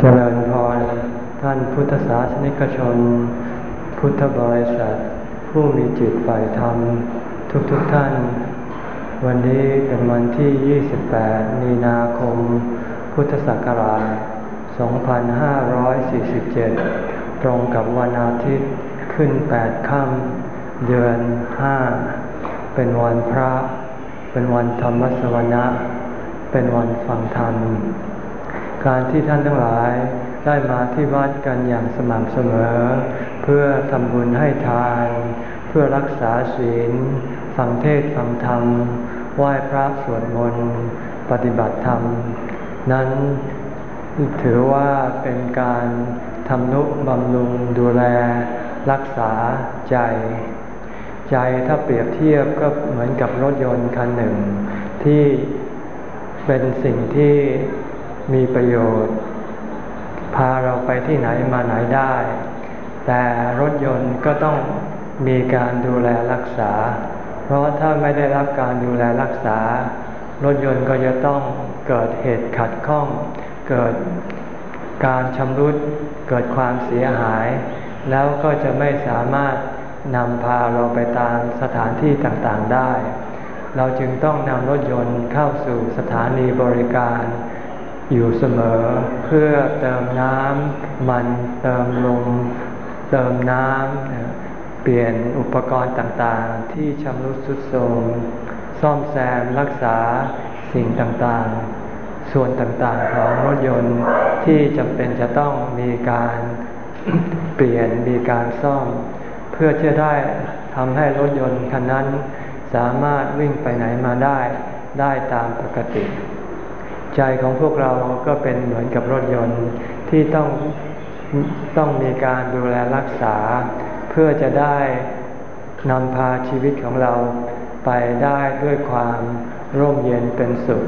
เจริญพรท่านพุทธศาสนิกชน พุทธบริษัท ผู้มีจิตฝ่ายธรรม ทุกๆทท่าน วันนี้เป็นวันที่ 28 มีนาคม พุทธศักราช 2547 ตรงกับวันอาทิตย์ขึ้น 8 ค่ำเดือน 5 เป็นวันพระ เป็นวันธรรมสวนะ เป็นวันฟังธรรม การที่ท่านทั้งหลายได้มาที่วัดกันอย่างสม่ำเสมอ เพื่อทำบุญให้ทาน เพื่อรักษาศีล ฟังเทศฟังธรรม ไหว้พระสวดมนต์ปฏิบัติธรรม นั้นถือว่าเป็นการทำนุบำรุงดูแล รักษาใจ ใจถ้าเปรียบเทียบก็เหมือนกับรถยนต์คันหนึ่ง ที่เป็นสิ่งที่ มีประโยชน์ พาเราไปที่ไหนมาไหนได้ แต่รถยนต์ก็ต้องมีการดูแลรักษา เพราะถ้าไม่ได้รับการดูแลรักษา รถยนต์ก็จะต้องเกิดเหตุขัดข้อง เกิดการชำรุด เกิดความเสียหาย แล้วก็จะไม่สามารถนำพาเราไปตามสถานที่ต่างๆได้ เราจึงต้องนำรถยนต์เข้าสู่สถานีบริการ อยู่เสมอเพื่อเติมน้ำมันเติมลมเติมน้ำเปลี่ยนอุปกรณ์ต่างๆ ที่ชำรุดทรุดโทรมซ่อมแซมรักษาสิ่งต่างๆ ส่วนต่างๆของรถยนต์ที่จำเป็นจะต้องมีการเปลี่ยนมีการซ่อม เพื่อจะได้ทำให้รถยนต์คันนั้นสามารถวิ่งไปไหนมาได้ได้ตามปกติ ใจของพวกเราก็เป็นเหมือนกับรถยนต์ที่ต้องต้องมีการดูแลรักษา เพื่อจะได้นำพาชีวิตของเราไปได้ด้วยความร่มเย็นเป็นสุข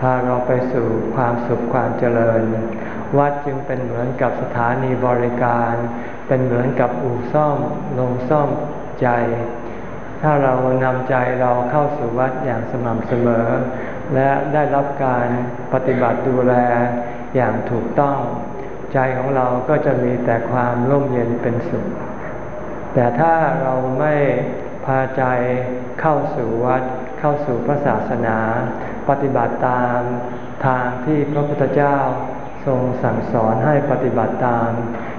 พาเราไปสู่ความสุขความเจริญ วัดจึงเป็นเหมือนกับสถานีบริการ เป็นเหมือนกับอู่ซ่อมลงซ่อมใจ ถ้าเรานำใจเราเข้าสู่วัดอย่างสม่ำเสมอ และได้รับการปฏิบัติดูแลอย่างถูกต้อง ใจของเราก็จะมีแต่ความร่มเย็นเป็นสุข แต่ถ้าเราไม่พาใจเข้าสู่วัด เข้าสู่พระศาสนา ปฏิบัติตามทางที่พระพุทธเจ้าทรงสั่งสอนให้ปฏิบัติตาม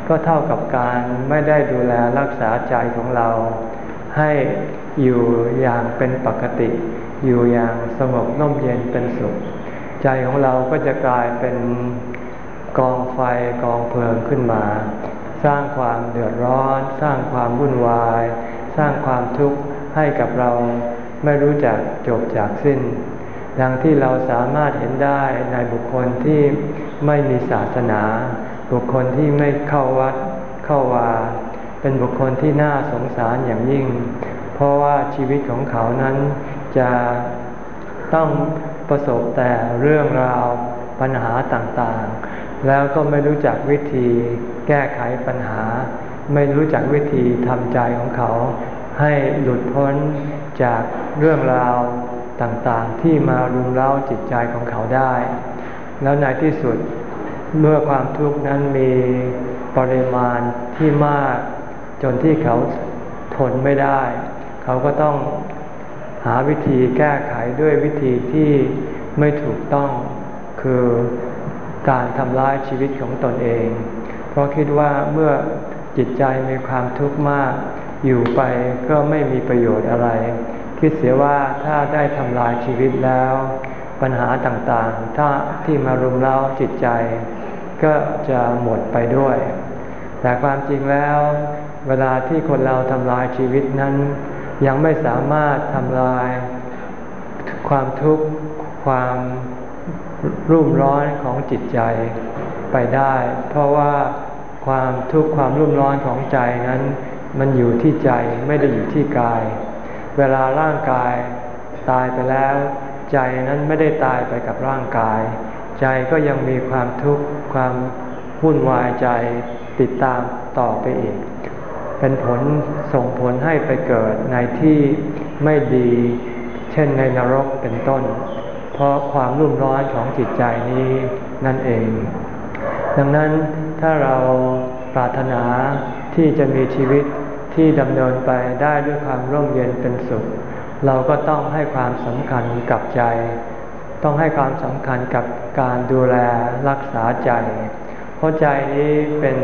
ก็เท่ากับการไม่ได้ดูแลรักษาใจของเรา ให้ อยู่อย่างเป็นปกติ อยู่อย่างสงบน่มเย็นเป็นสุข ใจของเราก็จะกลายเป็นกองไฟกองเพลิงขึ้นมา สร้างความเดือดร้อน สร้างความวุ่นวาย สร้างความทุกข์ให้กับเราไม่รู้จักจบจากสิ้น ดังที่เราสามารถเห็นได้ในบุคคลที่ไม่มีศาสนา บุคคลที่ไม่เข้าวัดเข้าวา เป็นบุคคลที่น่าสงสารอย่างยิ่ง เพราะว่าชีวิตของเขานั้นจะต้องประสบแต่เรื่องราวปัญหาต่างๆ แล้วก็ไม่รู้จักวิธีแก้ไขปัญหา ไม่รู้จักวิธีทำใจของเขา ให้หลุดพ้นจากเรื่องราวต่างๆ ที่มารุมเร้าจิตใจของเขาได้ แล้วในที่สุดเมื่อความทุกข์นั้นมีปริมาณที่มาก จนที่เขาทนไม่ได้ เขาก็ต้องหาวิธีแก้ไขด้วยวิธีที่ไม่ถูกต้องคือการทำร้ายชีวิตของตนเอง เพราะคิดว่าเมื่อจิตใจมีความทุกข์มาก อยู่ไปก็ไม่มีประโยชน์อะไร คิดเสียว่าถ้าได้ทำลายชีวิตแล้ว ปัญหาต่างๆ ถ้าที่มารุมเร้าจิตใจ ก็จะหมดไปด้วย แต่ความจริงแล้ว เวลาที่คนเราทำลายชีวิตนั้น ยังไม่สามารถทำลายความทุกข์ความรุ่มร้อนของจิตใจไปได้ เพราะว่าความทุกข์ความรุ่มร้อนของใจนั้น มันอยู่ที่ใจไม่ได้อยู่ที่กาย เวลาร่างกายตายไปแล้ว ใจนั้นไม่ได้ตายไปกับร่างกาย ใจก็ยังมีความทุกข์ความวุ่นวายใจติดตามต่อไปอีก เป็นผลส่งผลให้ไปเกิดในที่ไม่ดี เช่นในนรกเป็นต้น เพราะความรุ่มร้อนของจิตใจนี้นั่นเองดดังนั้นถ้าเราปรารถนาที่จะมีชีวิตที่ดำเนินไปได้ด้วยความร่มเย็นเป็นสุข เราก็ต้องให้ความสำคัญกับใจ ต้องให้ความสำคัญกับการดูแลรักษาใจ เพราะใจนี้เป็น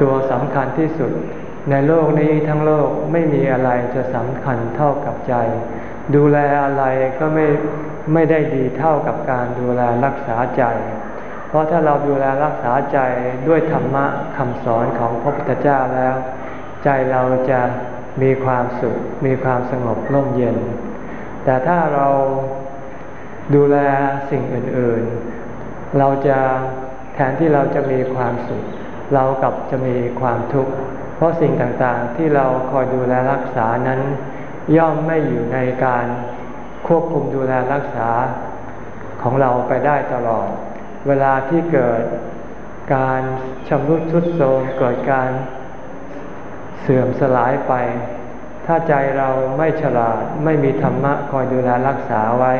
ตัวสำคัญที่สุด ในโลกนี้ทั้งโลกไม่มีอะไรจะสำคัญเท่ากับใจ ดูแลอะไรก็ไม่ไม่ได้ดีเท่ากับการดูแลรักษาใจ เพราะถ้าเราดูแลรักษาใจด้วยธรรมะคำสอนของพระพุทธเจ้าแล้ว ใจเราจะมีความสุข มีความสงบร่มเย็น แต่ถ้าเราดูแลสิ่งอื่น ๆ เราจะแทนที่เราจะมีความสุข เรากับจะมีความทุกข์ เพราะสิ่งต่างๆที่เราคอยดูแลรักษานั้น ย่อมไม่อยู่ในการควบคุมดูแลรักษาของเราไปได้ตลอด เวลาที่เกิดการชำรุดทุดโทรมเกิดการเสื่อมสลายไป ถ้าใจเราไม่ฉลาดไม่มีธรรมะคอยดูแลรักษาไว้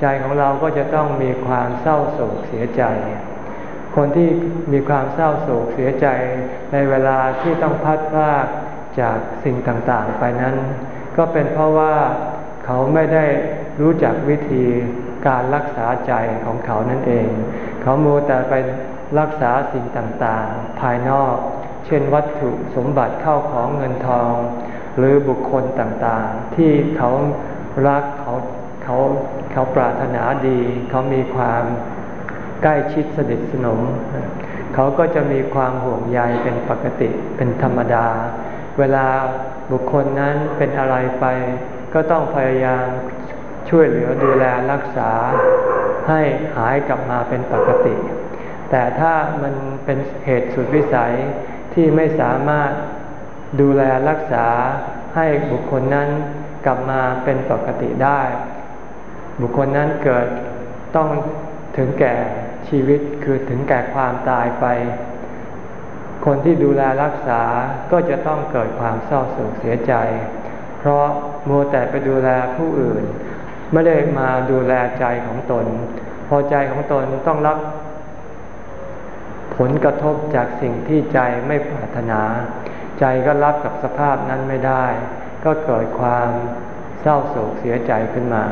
ใจของเราก็จะต้องมีความเศร้าโศกเสียใจ คนที่มีความเศร้าโศกเสียใจในเวลาที่ต้องพัดพลากจากสิ่งต่างๆ ไปนั้น ก็เป็นเพราะว่าเขาไม่ได้รู้จักวิธีการรักษาใจของเขานั่นเอง เขาโมแต่ไปรักษาสิ่งต่างๆ ภายนอก เช่นวัตถุสมบัติเข้าของเงินทอง หรือบุคคลต่างๆ ที่เขารักเขาเขาเขาปรารถนาดี เขามีความ ใกล้ชิดสนิทสนม เขาก็จะมีความห่วงใยเป็นปกติเป็นธรรมดา เวลาบุคคลนั้นเป็นอะไรไป ก็ต้องพยายามช่วยเหลือดูแลรักษาให้หายกลับมาเป็นปกติ แต่ถ้ามันเป็นเหตุสุดวิสัยที่ไม่สามารถดูแลรักษาให้บุคคลนั้นกลับมาเป็นปกติได้ บุคคลนั้นเกิดต้องถึงแก่ ชีวิตคือถึงแก่ความตายไป คนที่ดูแลรักษาก็จะต้องเกิดความเศร้าโศกเสียใจ เพราะมัวแต่ไปดูแลผู้อื่น ไม่ได้มาดูแลใจของตน พอใจของตนต้องรับผลกระทบจากสิ่งที่ใจไม่ปรารถนา ใจก็รับกับสภาพนั้นไม่ได้ ก็เกิดความเศร้าโศกเสียใจขึ้นมา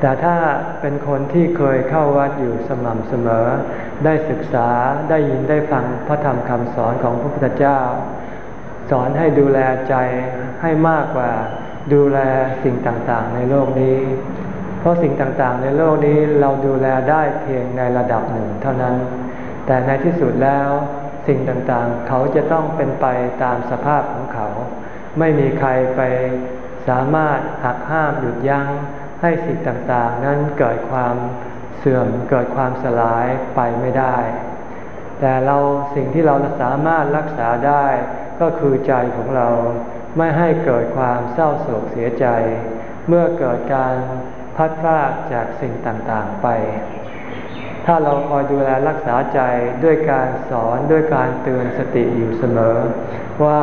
แต่ถ้าเป็นคนที่เคยเข้าวัดอยู่สม่ำเสมอ ได้ศึกษาได้ยินได้ฟังพระธรรมคำสอนของพระพุทธเจ้า สอนให้ดูแลใจให้มากกว่าดูแลสิ่งต่างๆ ในโลกนี้ เพราะสิ่งต่างๆ ในโลกนี้เราดูแลได้เพียงในระดับหนึ่งเท่านั้น แต่ในที่สุดแล้วสิ่งต่างๆ เขาจะต้องเป็นไปตามสภาพของเขา ไม่มีใครไปสามารถหักห้ามหยุดยัง้ง ให้สิ่งต่างๆ นั้นเกิดความเสื่อมเกิดความสลายไปไม่ได้ แต่เราสิ่งที่เราสามารถรักษาได้ก็คือใจของเราไม่ให้เกิดความเศร้าโศกเสียใจ เมื่อเกิดการพัดพลาดจากสิ่งต่างๆไป ถ้าเราคอยดูแลรักษาใจด้วยการสอนด้วยการเตือนสติอยู่เสมอ ว่า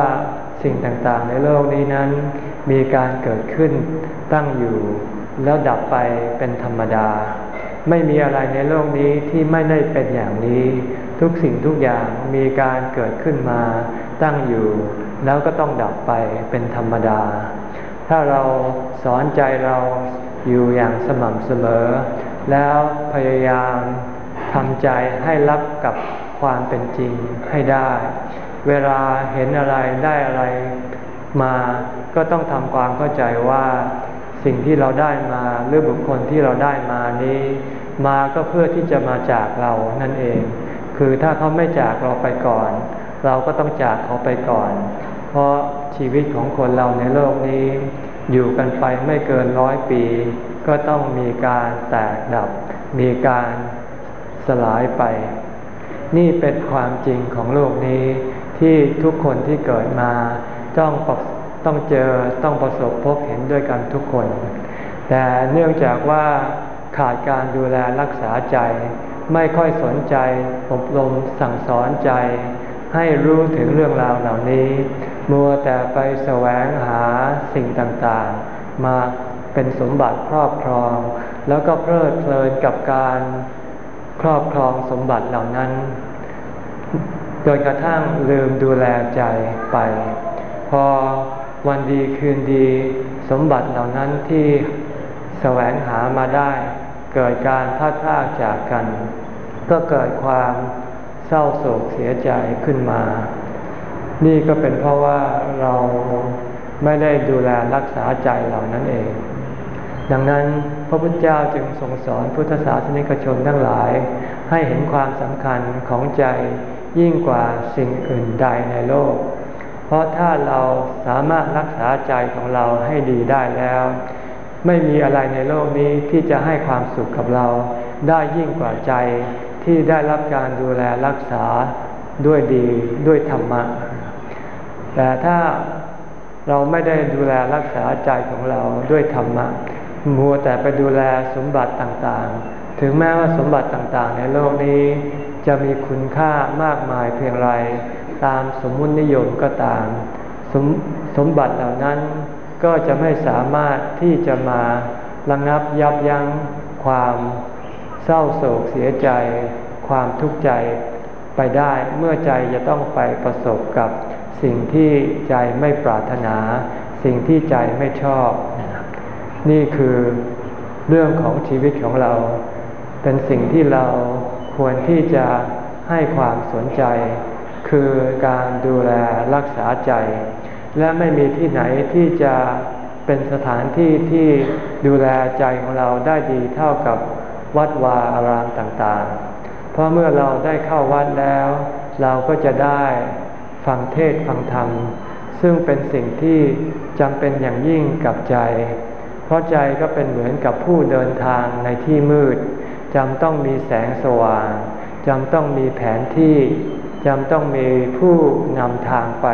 สิ่งต่างๆในโลกนี้นั้นมีการเกิดขึ้นตั้งอยู่ แล้วดับไปเป็นธรรมดา ไม่มีอะไรในโลกนี้ที่ไม่ได้เป็นอย่างนี้ ทุกสิ่งทุกอย่างมีการเกิดขึ้นมาตั้งอยู่ แล้วก็ต้องดับไปเป็นธรรมดา ถ้าเราสอนใจเราอยู่อย่างสม่ำเสมอ แล้วพยายามทำใจให้รับกับความเป็นจริงให้ได้ เวลาเห็นอะไรได้อะไรมาก็ต้องทำความเข้าใจว่า สิ่งที่เราได้มาหรือบุคคลที่เราได้มานี้ มาก็เพื่อที่จะมาจากเรานั่นเอง คือถ้าเขาไม่จากเราไปก่อน เราก็ต้องจากเขาไปก่อน เพราะชีวิตของคนเราในโลกนี้ อยู่กันไปไม่เกินร้อยปี ก็ต้องมีการแตกดับ มีการสลายไป นี่เป็นความจริงของโลกนี้ที่ทุกคนที่เกิดมาต้อง ต้องเจอต้องประสบพบเห็นด้วยกันทุกคน แต่เนื่องจากว่าขาดการดูแลรักษาใจ ไม่ค่อยสนใจอบรมสั่งสอนใจ ให้รู้ถึงเรื่องราวเหล่านี้ มัวแต่ไปแสวงหาสิ่งต่างๆ มาเป็นสมบัติครอบครอง แล้วก็เพลิดเพลินกับการครอบครองสมบัติเหล่านั้นจนกระทั่งลืมดูแลใจไป พอ วันดีคืนดีสมบัติเหล่านั้นที่แสวงหามาได้ เกิดการพัดพากจากกัน ก็เกิดความเศร้าโศกเสียใจขึ้นมา นี่ก็เป็นเพราะว่าเราไม่ได้ดูแลรักษาใจเหล่านั้นเอง ดังนั้นพระพุทธเจ้าจึงทรงสอนพุทธศาสนิกชนทั้งหลาย ให้เห็นความสำคัญของใจยิ่งกว่าสิ่งอื่นใดในโลก เพราะถ้าเราสามารถรักษาใจของเราให้ดีได้แล้ว ไม่มีอะไรในโลกนี้ที่จะให้ความสุขกับเรา ได้ยิ่งกว่าใจที่ได้รับการดูแลรักษาด้วยดีด้วยธรรมะ แต่ถ้าเราไม่ได้ดูแลรักษาใจของเราด้วยธรรมะ มัวแต่ไปดูแลสมบัติต่างๆ ถึงแม้ว่าสมบัติต่างๆ ในโลกนี้จะมีคุณค่ามากมายเพียงไร ตามสมมุตินิยมก็ตามสมสมบัติเหล่านั้นก็จะไม่สามารถที่จะมาระงับยับยั้งความเศร้าโศกเสียใจ ความทุกข์ใจไปได้เมื่อใจจะต้องไปประสบกับสิ่งที่ใจไม่ปรารถนา สิ่งที่ใจไม่ชอบ นี่คือเรื่องของชีวิตของเรา เป็นสิ่งที่เราควรที่จะให้ความสนใจ คือการดูแลรักษาใจ และไม่มีที่ไหนที่จะเป็นสถานที่ที่ดูแลใจของเราได้ดีเท่ากับวัดวาอารามต่างๆ เพราะเมื่อเราได้เข้าวัดแล้ว เราก็จะได้ฟังเทศฟังธรรม ซึ่งเป็นสิ่งที่จำเป็นอย่างยิ่งกับใจ เพราะใจก็เป็นเหมือนกับผู้เดินทางในที่มืดจำต้องมีแสงสว่างจำต้องมีแผนที่ จำต้องมีผู้นำทางไป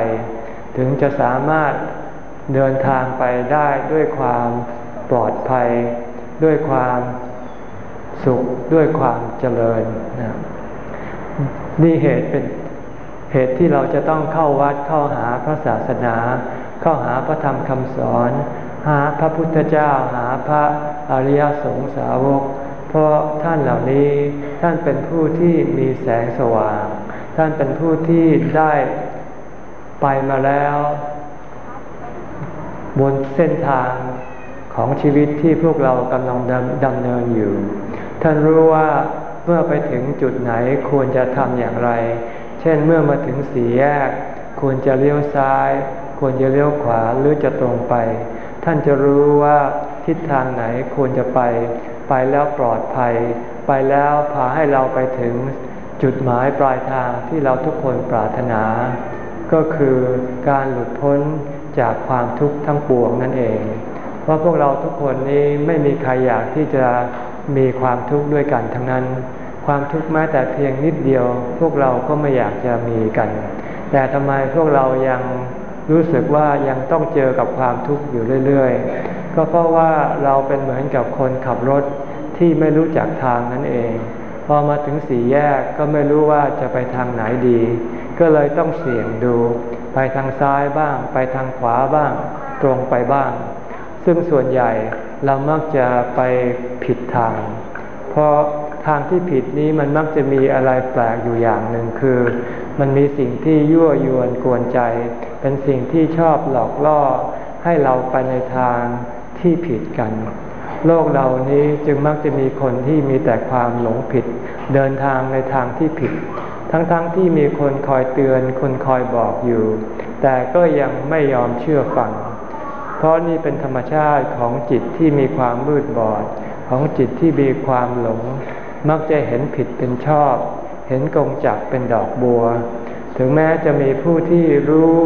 ถึงจะสามารถเดินทางไปได้ด้วยความปลอดภัย ด้วยความสุขด้วยความเจริญนะนี่เหตุเป็นเหตุที่เราจะต้องเข้าวัดเข้าหาพระศาสนา เข้าหาพระธรรมคำสอน หาพระพุทธเจ้าหาพระอริยสงสาวก เพราะท่านเหล่านี้ท่านเป็นผู้ที่มีแสงสว่าง ท่านเป็นผู้ที่ได้ไปมาแล้ว บนเส้นทางของชีวิตที่พวกเรากำลังดำเนินอยู่ ท่านรู้ว่าเมื่อไปถึงจุดไหนควรจะทำอย่างไร เช่นเมื่อมาถึงสี่แยก ควรจะเลี้ยวซ้าย ควรจะเลี้ยวขวาหรือจะตรงไป ท่านจะรู้ว่าทิศทางไหนควรจะไป ไปแล้วปลอดภัย ไปแล้วพาให้เราไปถึง จุดหมายปลายทางที่เราทุกคนปรารถนา ก็คือการหลุดพ้นจากความทุกข์ทั้งปวงนั่นเองเพราะพวกเราทุกคนนี้ไม่มีใครอยากที่จะมีความทุกข์ด้วยกันทั้งนั้น ความทุกข์แม้แต่เพียงนิดเดียว พวกเราก็ไม่อยากจะมีกัน แต่ทำไมพวกเรายังรู้สึกว่ายังต้องเจอกับความทุกข์อยู่เรื่อยๆ ก็เพราะว่าเราเป็นเหมือนกับคนขับรถที่ไม่รู้จักทางนั่นเอง พอมาถึงสี่แยกก็ไม่รู้ว่าจะไปทางไหนดี ก็เลยต้องเสี่ยงดู ไปทางซ้ายบ้าง ไปทางขวาบ้าง ตรงไปบ้าง ซึ่งส่วนใหญ่เรามักจะไปผิดทาง เพราะทางที่ผิดนี้มันมักจะมีอะไรแปลกอยู่อย่างหนึ่งคือ มันมีสิ่งที่ยั่วยวนกวนใจ เป็นสิ่งที่ชอบหลอกล่อให้เราไปในทางที่ผิดกัน โลกเรานี้จึงมักจะมีคนที่มีแต่ความหลงผิด เดินทางในทางที่ผิด ทั้งๆทที่มีคนคอยเตือน คนคอยบอกอยู่ แต่ก็ยังไม่ยอมเชื่อฟัง เพราะนี่เป็นธรรมชาติของจิตที่มีความมืดบอด ของจิตที่มีความหลง มักจะเห็นผิดเป็นชอบ เห็นกงจักเป็นดอกบัว ถึงแม้จะมีผู้ที่รู้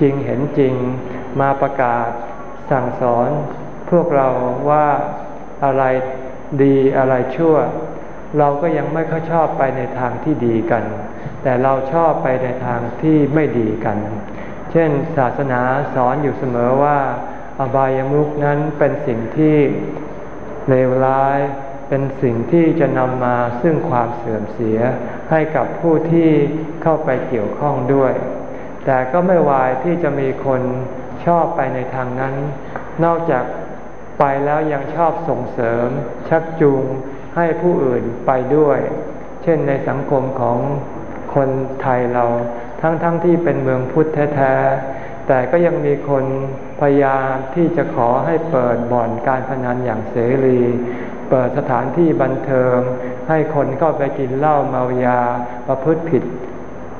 จริงเห็นจริง มาประกาศสั่งสอนพวกเราว่า อะไรดีอะไรชั่ว เราก็ยังไม่ค่อยชอบไปในทางที่ดีกัน แต่เราชอบไปในทางที่ไม่ดีกัน เช่นศาสนาสอนอยู่เสมอว่า อบายามุกนั้นเป็นสิ่งที่เลวร้ายเป็นสิ่งที่จะนำมาซึ่งความเสื่อมเสียให้กับผู้ที่เข้าไปเกี่ยวข้องด้วย แต่ก็ไม่วายที่จะมีคนชอบไปในทางนั้น นอกจาก ไปแล้วยังชอบส่งเสริม ชักจูงให้ผู้อื่นไปด้วย เช่นในสังคมของคนไทยเราทั้งๆทที่เป็นเมืองพุทธแท้ๆแต่ก็ยังมีคนพยายามที่จะขอให้เปิดบ่อนการพนันอย่างเสรี เปิดสถานที่บันเทิง ให้คนเข้าไปกินเหล้าเมายา ประพฤติผิด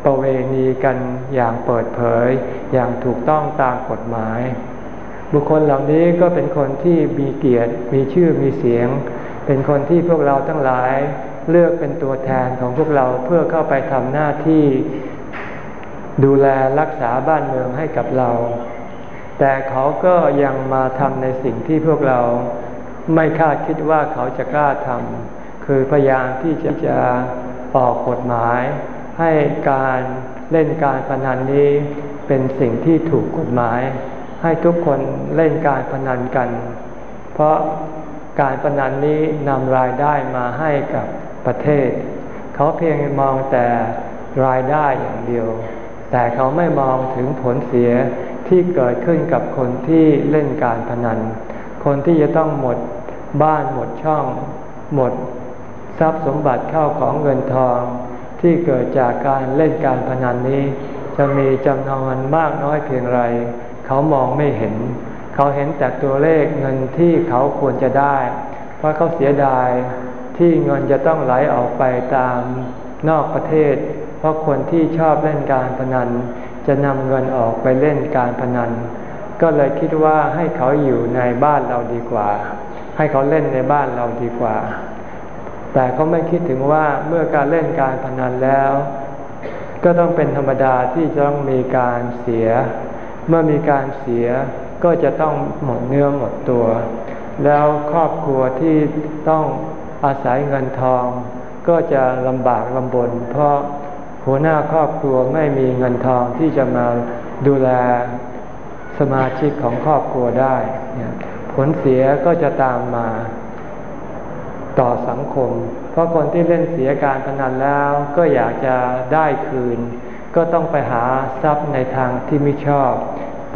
ประเวณีกันอย่างเปิดเผย อย่างถูกต้องตามกฎหมาย บุคคลเหล่านี้ก็เป็นคนที่มีเกียรติ มีชื่อมีเสียง เป็นคนที่พวกเราทั้งหลายเลือกเป็นตัวแทนของพวกเราเพื่อเข้าไปทำหน้าที่ดูแลรักษาบ้านเมืองให้กับเรา แต่เขาก็ยังมาทำในสิ่งที่พวกเราไม่คาดคิดว่าเขาจะกล้าทำคือพยายามที่จะจะออกกฎหมาย ให้การเล่นการพนันนี้เป็นสิ่งที่ถูกกฎหมาย ให้ทุกคนเล่นการพนันกัน เพราะการพนันนี้นำรายได้มาให้กับประเทศ เขาเพียงมองแต่รายได้อย่างเดียว แต่เขาไม่มองถึงผลเสียที่เกิดขึ้นกับคนที่เล่นการพนัน คนที่จะต้องหมดบ้านหมดช่อง หมดทรัพย์สมบัติเข้าของเงินทอง ที่เกิดจากการเล่นการพนันนี้ จะมีจำนวนมากน้อยเพียงไร เขามองไม่เห็น เขาเห็นแต่ตัวเลขเงินที่เขาควรจะได้ เพราะเขาเสียดายที่เงินจะต้องไหลออกไปตามนอกประเทศ เพราะคนที่ชอบเล่นการพนัน จะนำเงินออกไปเล่นการพนัน ก็เลยคิดว่าให้เขาอยู่ในบ้านเราดีกว่า ให้เขาเล่นในบ้านเราดีกว่า แต่เขาไม่คิดถึงว่าเมื่อการเล่นการพนันแล้ว ก็ต้องเป็นธรรมดาที่จะต้องมีการเสีย เมื่อมีการเสียก็จะต้องหมดเนื้อหมดตัว แล้วครอบครัวที่ต้องอาศัยเงินทอง ก็จะลำบากลำบน เพราะหัวหน้าครอบครัวไม่มีเงินทองที่จะมาดูแลสมาชิกของครอบครัวได้ ผลเสียก็จะตามมาต่อสังคม เพราะคนที่เล่นเสียการพนันแล้วก็อยากจะได้คืน ก็ต้องไปหาทรัพย์ในทางที่ไม่ชอบ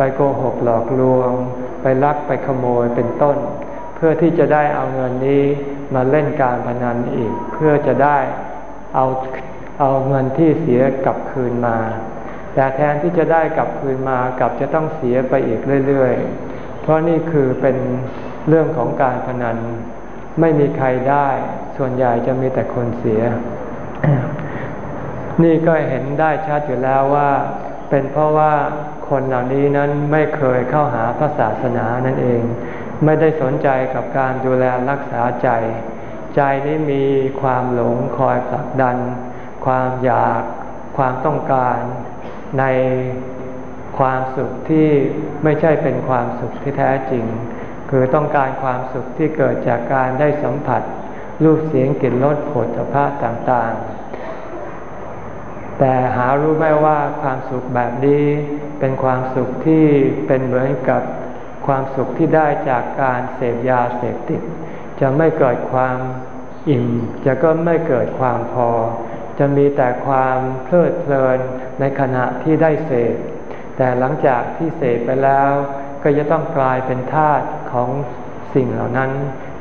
ไปโกหกหลอกลวง ไปลักไปขโมยเป็นต้น เพื่อที่จะได้เอาเงินนี้มาเล่นการพนันอีก เพื่อจะได้เอาเอาเงินที่เสียกลับคืนมา แต่แทนที่จะได้กลับคืนมากลับจะต้องเสียไปอีกเรื่อยๆ เพราะนี่คือเป็นเรื่องของการพนัน ไม่มีใครได้ ส่วนใหญ่จะมีแต่คนเสีย นี่ก็เห็นได้ชัดอยู่แล้วว่า เป็นเพราะว่า คนเหล่านี้นั้นไม่เคยเข้าหาพระศาสนานั่นเอง ไม่ได้สนใจกับการดูแลรักษาใจ ใจนี้มีความหลงคอยผลักดัน ความอยากความต้องการในความสุขที่ไม่ใช่เป็นความสุขที่แท้จริง คือต้องการความสุขที่เกิดจากการได้สัมผัส รูปเสียงกลิ่นรสผลพระต่างๆ แต่หารู้ไหมว่าความสุขแบบนี้เป็นความสุขที่เป็นเหมือนกับความสุขที่ได้จากการเสพยาเสพติด จะไม่เกิดความอิ่ม จะก็ไม่เกิดความพอ จะมีแต่ความเพลิดเพลินในขณะที่ได้เสพแต่หลังจากที่เสพไปแล้ว ก็จะต้องกลายเป็นทาสของสิ่งเหล่านั้น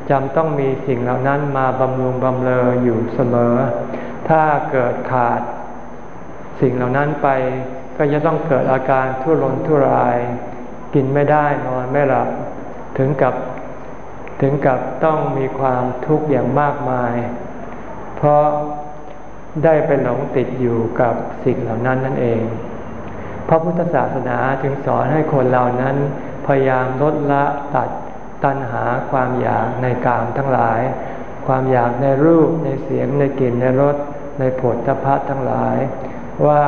จำต้องมีสิ่งเหล่านั้นมาบำรุงบำเรออยู่เสมอ ถ้าเกิดขาด สิ่งเหล่านั้นไปก็จะต้องเกิดอาการทุรนทุราย กินไม่ได้นอนไม่หลับถึงกับถึงกับต้องมีความทุกข์อย่างมากมาย เพราะได้ไปหลงติดอยู่กับสิ่งเหล่านั้นนั่นเอง พระพุทธศาสนาจึงสอนให้คนเหล่านั้น พยายามลดละตัดตัณหาความอยากในกามทั้งหลาย ความอยากในรูปในเสียงในกลิ่นในรสในผลทพะทั้งหลาย ว่า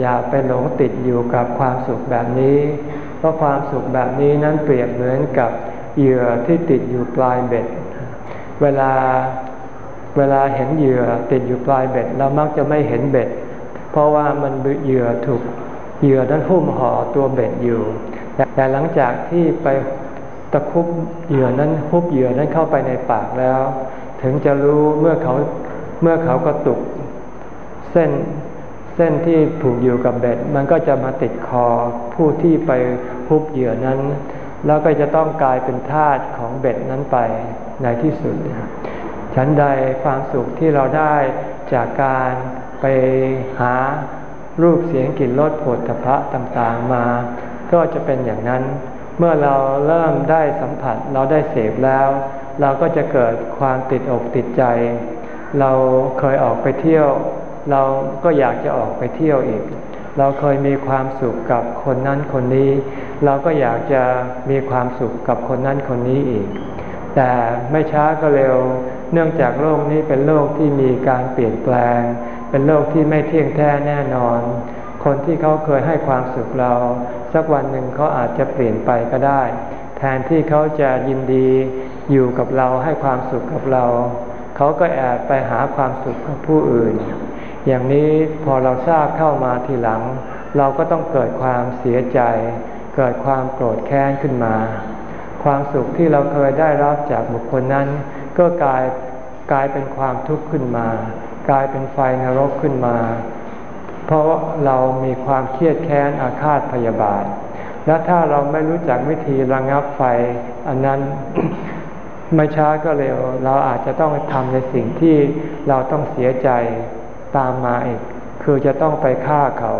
อย่าไปหลงติดอยู่กับความสุขแบบนี้ เพราะความสุขแบบนี้นั้นเปรียบเหมือนกับเหยื่อที่ติดอยู่ปลายเบ็ด เวลาเวลาเห็นเหยื่อติดอยู่ปลายเบ็ดเรามักจะไม่เห็นเบ็ด เพราะว่ามันเหยื่อถูกเหยื่อนั้นหุ้มห่อตัวเบ็ดอยู่ แต่หลังจากที่ไปตะคุบเหยื่อนั้นคุบเหยื่อนั้นเข้าไปในปากแล้ว ถึงจะรู้เมื่อเขาเมื่อเขากระตุก เส้น เส้นที่ผูกอยู่กับเบ็ด มันก็จะมาติดคอผู้ที่ไปคุบเหยื่อนั้น แล้วก็จะต้องกลายเป็นทาสของเบ็ดนั้นไปในที่สุด ฉันใดความสุขที่เราได้จากการไปหารูปเสียงกลิ่นรสผลทพะต่างๆมา ก็จะเป็นอย่างนั้น เมื่อเราเริ่มได้สัมผัสเราได้เสพแล้ว เราก็จะเกิดความติดอกติดใจ เราเคยออกไปเที่ยว เราก็อยากจะออกไปเที่ยวอีก เราเคยมีความสุขกับคนนั้นคนนี้ เราก็อยากจะมีความสุขกับคนนั้นคนนี้อีก แต่ไม่ช้าก็เร็ว เนื่องจากโลกนี้เป็นโลกที่มีการเปลี่ยนแปลง เป็นโลกที่ไม่เที่ยงแท้แน่นอน คนที่เขาเคยให้ความสุขเรา สักวันหนึ่งเขาอาจจะเปลี่ยนไปก็ได้ แทนที่เขาจะยินดีอยู่กับเราให้ความสุขกับเรา เขาก็แอบไปหาความสุขกับผู้อื่น อย่างนี้พอเราทราบเข้ามาทีหลัง เราก็ต้องเกิดความเสียใจ เกิดความโกรธแค้นขึ้นมา ความสุขที่เราเคยได้รับจากบุคคลนั้น ก็กลายกลายเป็นความทุกข์ขึ้นมา กลายเป็นไฟนรกขึ้นมา เพราะเรามีความเครียดแค้นอาฆาตพยาบาท และถ้าเราไม่รู้จักวิธีระงับไฟอันนั้นไม่ช้าก็เร็ว เราอาจจะต้องทำในสิ่งที่เราต้องเสียใจ ตามมาอีก คือจะต้องไปฆ่าเขา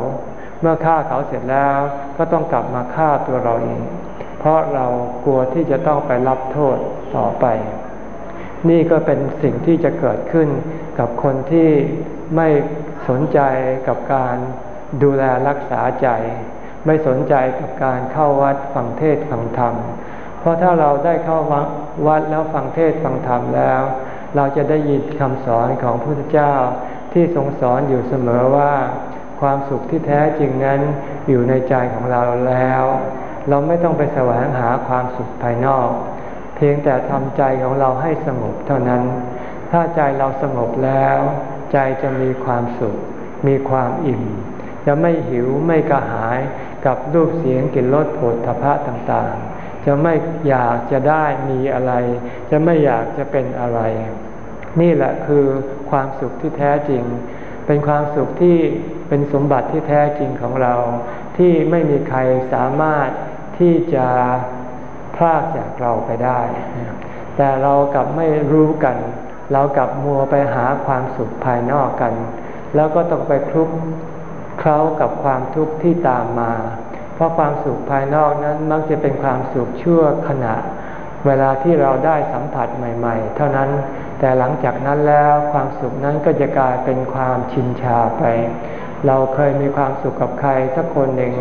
เมื่อฆ่าเขาเสร็จแล้วก็ต้องกลับมาฆ่าตัวเราเองเพราะเรากลัวที่จะต้องไปรับโทษต่อไป นี่ก็เป็นสิ่งที่จะเกิดขึ้นกับคนที่ไม่สนใจกับการดูแลรักษาใจ ไม่สนใจกับการเข้าวัดฟังเทศฟังธรรม เพราะถ้าเราได้เข้าวัดแล้วฟังเทศฟังธรรมแล้ว เราจะได้ยินคำสอนของพระพุทธเจ้า ที่ทรงสอนอยู่เสมอว่า ความสุขที่แท้จริงนั้นอยู่ในใจของเราแล้ว เราไม่ต้องไปแสวงหาความสุขภายนอก เพียงแต่ทำใจของเราให้สงบเท่านั้น ถ้าใจเราสงบแล้ว ใจจะมีความสุข มีความอิ่ม จะไม่หิวไม่กระหายกับรูปเสียงกลิ่นรสผลทพะต่างๆ จะไม่อยากจะได้มีอะไร จะไม่อยากจะเป็นอะไร นี่แหละคือ ความสุขที่แท้จริง เป็นความสุขที่เป็นสมบัติที่แท้จริงของเรา ที่ไม่มีใครสามารถที่จะพลากจากเราไปได้ แต่เรากลับไม่รู้กัน เรากลับมัวไปหาความสุขภายนอกกัน แล้วก็ต้องไปคลุกเคล้ากับความทุกข์ที่ตามมา เพราะความสุขภายนอกนั้นมักจะเป็นความสุขชั่วขณะ เวลาที่เราได้สัมผัสใหม่ ๆ เท่านั้น แต่หลังจากนั้นแล้วความสุขนั้นก็จะกลายเป็นความชินชาไป เราเคยมีความสุขกับใครสักคนหนึ่ง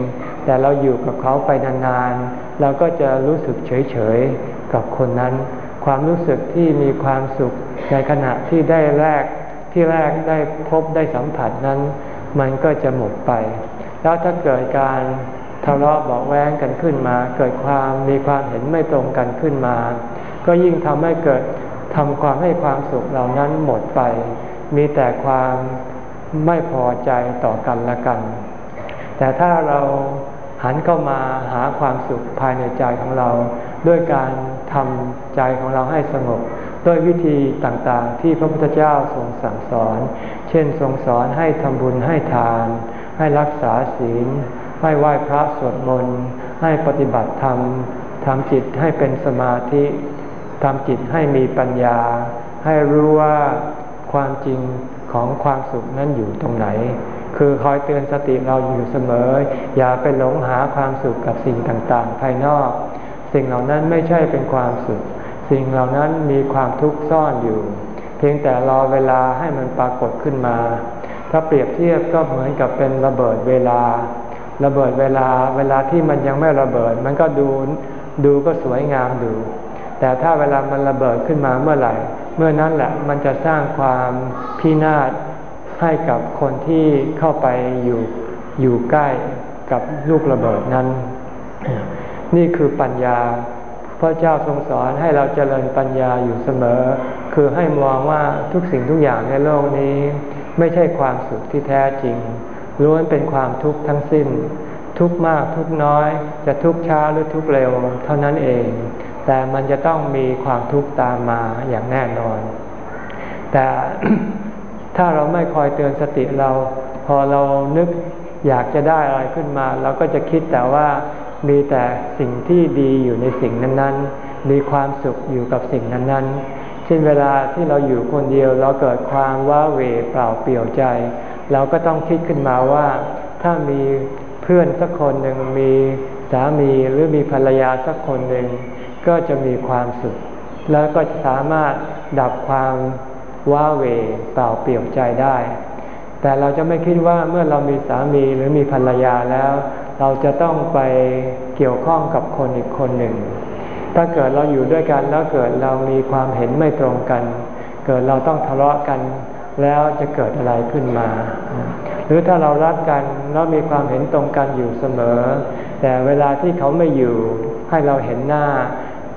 แต่เราอยู่กับเขาไปนานๆ เราก็จะรู้สึกเฉยๆ กับคนนั้น ความรู้สึกที่มีความสุขในขณะที่ได้แรกที่แรกได้พบได้สัมผัสนั้น มันก็จะหมดไป แล้วถ้าเกิดการทะเลาะบอกแว้งกันขึ้นมา เกิดความมีความเห็นไม่ตรงกันขึ้นมา ก็ยิ่งทำให้เกิด ทำความให้ความสุขเหล่านั้นหมดไป มีแต่ความไม่พอใจต่อกันละกัน แต่ถ้าเราหันเข้ามาหาความสุขภายในใจของเรา ด้วยการทำใจของเราให้สงบด้วยวิธีต่างๆ ที่พระพุทธเจ้าทรงสั่งสอน เช่นทรงสอนให้ทำบุญให้ทาน ให้รักษาศีล ให้ไหว้พระสวดมนต์ ให้ปฏิบัติธรรมทำจิตให้เป็นสมาธิ ทำจิตให้มีปัญญา ให้รู้ว่าความจริงของความสุขนั้นอยู่ตรงไหน คือคอยเตือนสติเราอยู่เสมอ อย่าไปหลงหาความสุขกับสิ่งต่างๆ ภายนอก สิ่งเหล่านั้นไม่ใช่เป็นความสุข สิ่งเหล่านั้นมีความทุกข์ซ่อนอยู่ เพียงแต่รอเวลาให้มันปรากฏขึ้นมา ถ้าเปรียบเทียบก็เหมือนกับเป็นระเบิดเวลา ระเบิดเวลา เวลาที่มันยังไม่ระเบิด มันก็ดูดูก็สวยงามดู แต่ถ้าเวลามันระเบิดขึ้นมาเมื่อไหร่ เมื่อนั้นแหละมันจะสร้างความพินาศให้กับคนที่เข้าไปอยู่อยู่ใกล้กับลูกระเบิดนั้น นี่คือปัญญาพระเจ้าทรงสอนให้เราเจริญปัญญาอยู่เสมอ คือให้มองว่าทุกสิ่งทุกอย่างในโลกนี้ ไม่ใช่ความสุขที่แท้จริงล้วนเป็นความทุกข์ทั้งสิ้น ทุกมากทุกน้อย จะทุกช้าหรือทุกเร็ว เท่านั้นเอง แต่มันจะต้องมีความทุกข์ตามมาอย่างแน่นอน แต่ถ้าเราไม่คอยเตือนสติเรา พอเรานึกอยากจะได้อะไรขึ้นมา เราก็จะคิดแต่ว่ามีแต่สิ่งที่ดีอยู่ในสิ่งนั้น ๆ มีความสุขอยู่กับสิ่งนั้นๆใจช่นเวลาที่เราอยู่คนเดียวเราเกิดความว้าเหวเปล่าเปลี่ยวใจ เราก็ต้องคิดขึ้นมาว่า ถ้ามีเพื่อนสักคนหนึ่งมีสามีหรือมีภรรยาสักคนหนึ่ง ก็จะมีความสุข แล้วก็จะสามารถดับความว้าเหวเปล่าเปลี่ยวใจได้ แต่เราจะไม่คิดว่าเมื่อเรามีสามีหรือมีภรรยาแล้ว เราจะต้องไปเกี่ยวข้องกับคนอีกคนหนึ่ง ถ้าเกิดเราอยู่ด้วยกันแล้วเกิดเรามีความเห็นไม่ตรงกัน เกิดเราต้องทะเลาะกันแล้วจะเกิดอะไรขึ้นมา หรือถ้าเรารักกันแล้วมีความเห็นตรงกันอยู่เสมอ แต่เวลาที่เขาไม่อยู่ให้เราเห็นหน้า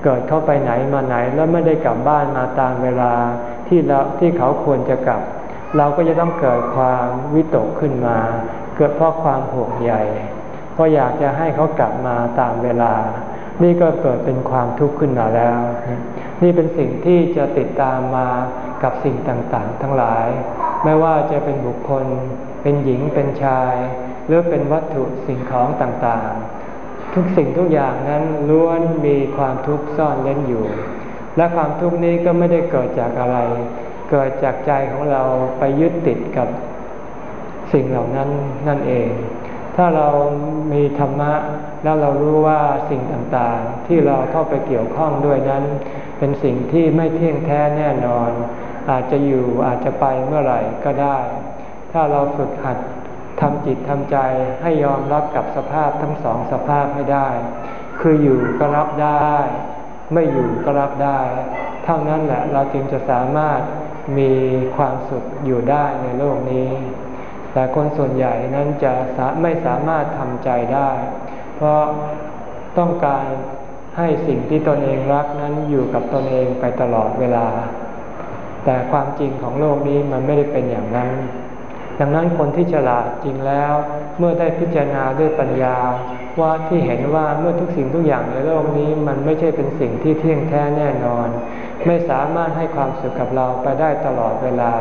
เกิดเขาไปไหนมาไหนแล้วไม่ได้กลับบ้านมาตามเวลาที่เราที่เขาควรจะกลับ เราก็จะต้องเกิดความวิตกขึ้นมา เกิดเพราะความห่วงใยเพราะอยากจะให้เขากลับมาตามเวลา นี่ก็เกิดเป็นความทุกข์ขึ้นมาแล้ว นี่เป็นสิ่งที่จะติดตามมากับสิ่งต่างๆ ทั้งหลาย ไม่ว่าจะเป็นบุคคล เป็นหญิงเป็นชาย หรือเป็นวัตถุสิ่งของต่างๆ ทุกสิ่งทุกอย่างนั้นล้วนมีความทุกข์ซ่อนเล่นอยู่ และความทุกข์นี้ก็ไม่ได้เกิดจากอะไร เกิดจากใจของเราไปยึดติดกับสิ่งเหล่านั้นนั่นเอง ถ้าเรามีธรรมะแล้วเรารู้ว่าสิ่งต่างๆ ที่เราเข้าไปเกี่ยวข้องด้วยนั้น เป็นสิ่งที่ไม่เที่ยงแท้แน่นอน อาจจะอยู่อาจจะไปเมื่อไหร่ก็ได้ ถ้าเราฝึกหัด ทำจิตทำใจให้ยอมรับกับสภาพทั้งสองสภาพให้ได้ คืออยู่ก็รับได้ ไม่อยู่ก็รับได้ เท่านั้นแหละเราจึงจะสามารถมีความสุขอยู่ได้ในโลกนี้ แต่คนส่วนใหญ่นั้นจะไม่สามารถทำใจได้ เพราะต้องการให้สิ่งที่ตนเองรักนั้นอยู่กับตนเองไปตลอดเวลา แต่ความจริงของโลกนี้มันไม่ได้เป็นอย่างนั้น ดังนั้นคนที่ฉลาดจริงแล้ว เมื่อได้พิจารณาด้วยปัญญา ว่าที่เห็นว่าเมื่อทุกสิ่งทุกอย่างในโลกนี้มันไม่ใช่เป็นสิ่งที่เที่ยงแท้แน่นอน ไม่สามารถให้ความสุขกับเราไปได้ตลอดเวลา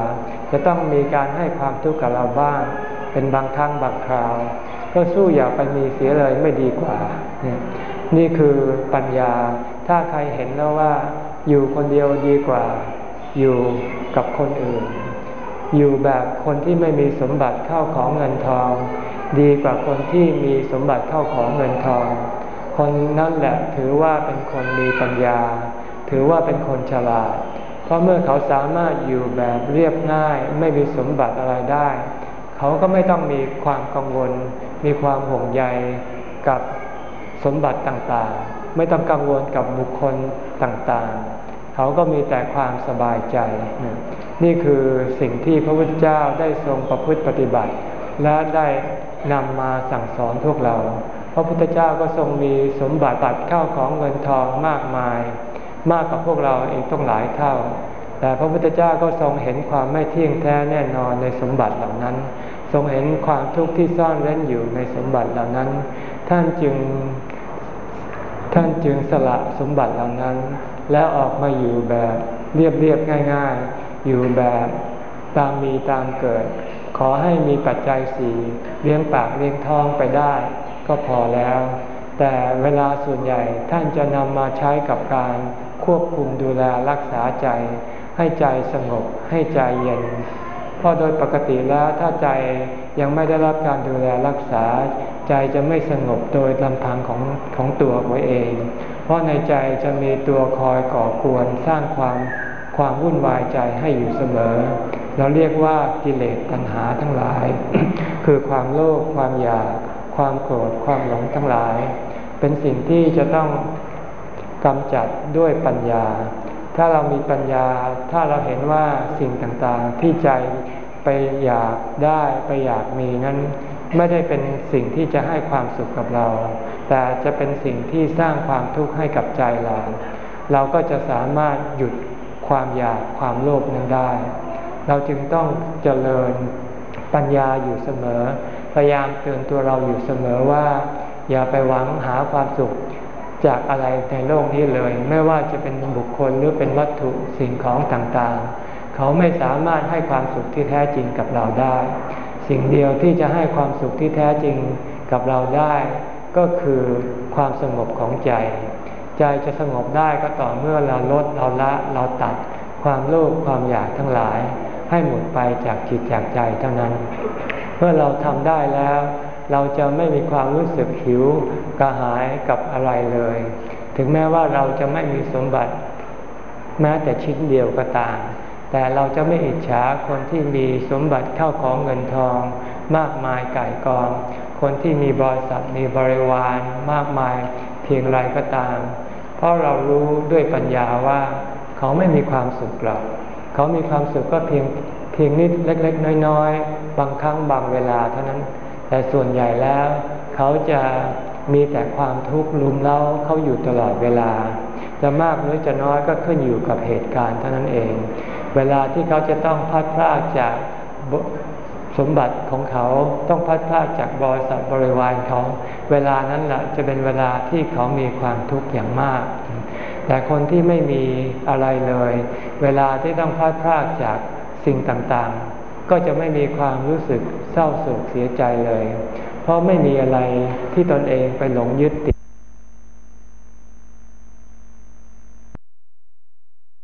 จะต้องมีการให้ความทุกข์กับเราบ้าง เป็นบางครั้งบางคราว ก็สู้อย่าไปมีเสียเลยไม่ดีกว่า นี่คือปัญญา ถ้าใครเห็นแล้วว่า อยู่คนเดียวดีกว่า อยู่กับคนอื่น อยู่แบบคนที่ไม่มีสมบัติเข้าของเงินทอง ดีกว่าคนที่มีสมบัติเข้าของเงินทอง คนนั่นแหละถือว่าเป็นคนมีปัญญา ถือว่าเป็นคนฉลาด เพราะเมื่อเขาสามารถอยู่แบบเรียบง่ายไม่มีสมบัติอะไรได้ เขาก็ไม่ต้องมีความกังวล มีความห่วงใยกับสมบัติต่างๆ ไม่ต้องกังวลกับบุคคลต่างๆ เขาก็มีแต่ความสบายใจ นี่คือสิ่งที่พระพุทธเจ้าได้ทรงประพฤติปฏิบัติ และได้นำมาสั่งสอนพวกเรา พระพุทธเจ้าก็ทรงมีสมบัติตัดเข้าของเงินทองมากมาย มากกว่าพวกเราเองต้องหลายเท่า แต่พระพุทธเจ้าก็ทรงเห็นความไม่เที่ยงแท้แน่นอนในสมบัติเหล่านั้น ทรงเห็นความทุกข์ที่ซ่อนเร้นอยู่ในสมบัติเหล่านั้น ท่านจึง ท่านจึงสละสมบัติเหล่านั้น แล้วออกมาอยู่แบบเรียบเรียบง่าย ๆ อยู่แบบตามมีตามเกิด ขอให้มีปัจจัยสี่เลี้ยงปากเลี้ยงท้องไปได้ ก็พอแล้ว แต่เวลาส่วนใหญ่ท่านจะนำมาใช้กับการควบคุมดูแลรักษาใจ ให้ใจสงบให้ใจเย็นเพราะโดยปกติแล้วถ้าใจยังไม่ได้รับการดูแลรักษา ใจจะไม่สงบโดยลำพังของของตัวไว้เอง เพราะในใจจะมีตัวคอยก่อกวนสร้างความ ความวุ่นวายใจให้อยู่เสมอ เราเรียกว่ากิเลสตัณหาทั้งหลาย คือความโลภความอยาก ความโกรธความหลงทั้งหลาย เป็นสิ่งที่จะต้องกำจัดด้วยปัญญา ถ้าเรามีปัญญา ถ้าเราเห็นว่าสิ่งต่างๆที่ใจไปอยากได้ไปอยากมีนั้น ไม่ได้เป็นสิ่งที่จะให้ความสุขกับเรา แต่จะเป็นสิ่งที่สร้างความทุกข์ให้กับใจเรา เราก็จะสามารถหยุด ความอยากความโลภนั้นได้ เราจึงต้องเจริญปัญญาอยู่เสมอ พยายามเตือนตัวเราอยู่เสมอว่า อย่าไปหวังหาความสุขจากอะไรในโลกนี้เลย ไม่ว่าจะเป็นบุคคลหรือเป็นวัตถุสิ่งของต่างๆ เขาไม่สามารถให้ความสุขที่แท้จริงกับเราได้ สิ่งเดียวที่จะให้ความสุขที่แท้จริงกับเราได้ ก็คือความสงบของใจ ใจจะสงบได้ก็ต่อเมื่อเราลดเราละเราตัดความโลภความอยากทั้งหลาย ให้หมดไปจากจิตจากใจเท่านั้น เมื่อเราทำได้แล้ว เราจะไม่มีความรู้สึกหิวกระหายกับอะไรเลย ถึงแม้ว่าเราจะไม่มีสมบัติ แม้แต่ชิ้นเดียวก็ตาม แต่เราจะไม่อิจฉาคนที่มีสมบัติเข้าของเงินทอง มากมายไก่กอง คนที่มีบริษัทมีบริวารมากมายเพียงไรก็ตาม เพราะเรารู้ด้วยปัญญาว่าเขาไม่มีความสุขหรอก เขามีความสุขก็เพียงเพียงนิดเล็ก ๆ น้อยๆ บางครั้งบางเวลาเท่านั้น แต่ส่วนใหญ่แล้ว เขาจะมีแต่ความทุกข์ลุมเล้าเขาอยู่ตลอดเวลา จะมากหรือจะน้อยก็ขึ้นอยู่กับเหตุการณ์เท่านั้นเอง เวลาที่เขาจะต้องพัดพลาดจาก สมบัติของเขาต้องพัดพลาดจากบริษัทบริวารเขา เวลานั้นแหละจะเป็นเวลาที่เขามีความทุกข์อย่างมาก แต่คนที่ไม่มีอะไรเลย เวลาที่ต้องพัดพลาดจากสิ่งต่างๆ ก็จะไม่มีความรู้สึกเศร้าโศกเสียใจเลย เพราะไม่มีอะไรที่ตนเองไปหลงยึดติด